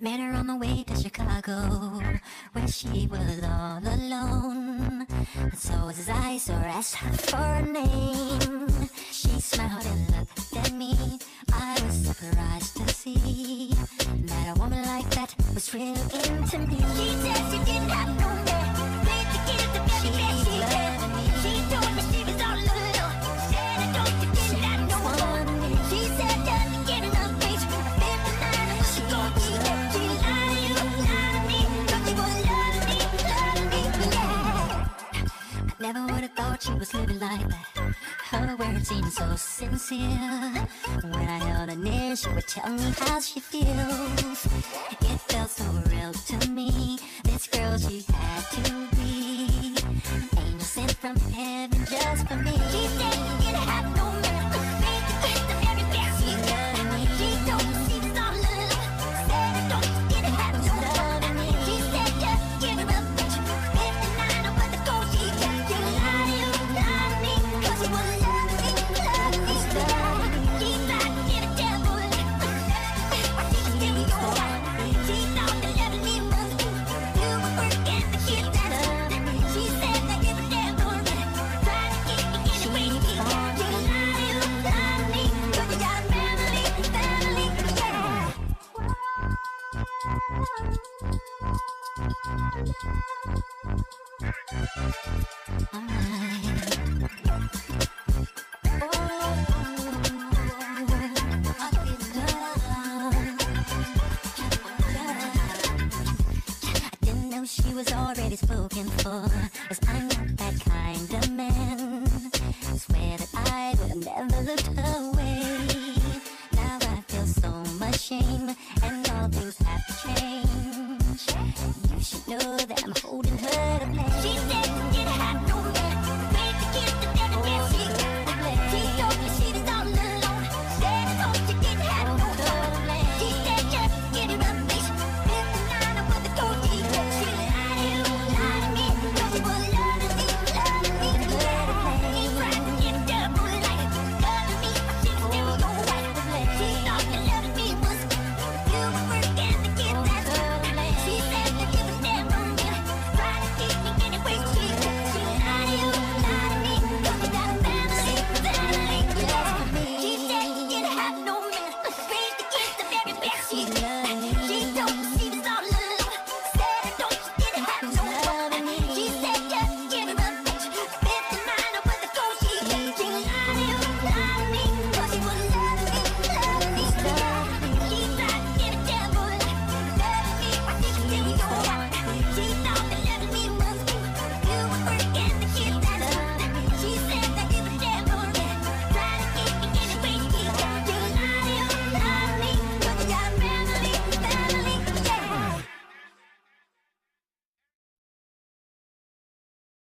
Met her on the way to Chicago, where she was all alone. So as I saw her, asked her for a name. She smiled and looked at me. I was surprised to see that a woman like that was real into me. She said she didn't have no man. Never would've thought she was living like that. Her words seemed so sincere. When I held her near, she would tell me how she feels. It felt so real to me. This girl, she had to be. Angel sent from heaven just for me. I didn't know she was already spoken for, 'cause I'm not that kind of man. I swear that I would never look away. Now I feel so much shame.